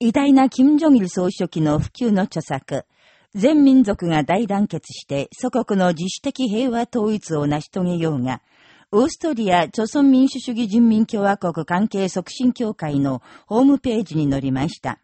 偉大な金正日総書記の普及の著作、全民族が大団結して祖国の自主的平和統一を成し遂げようが、オーストリア朝鮮民主主義人民共和国関係促進協会のホームページに載りました。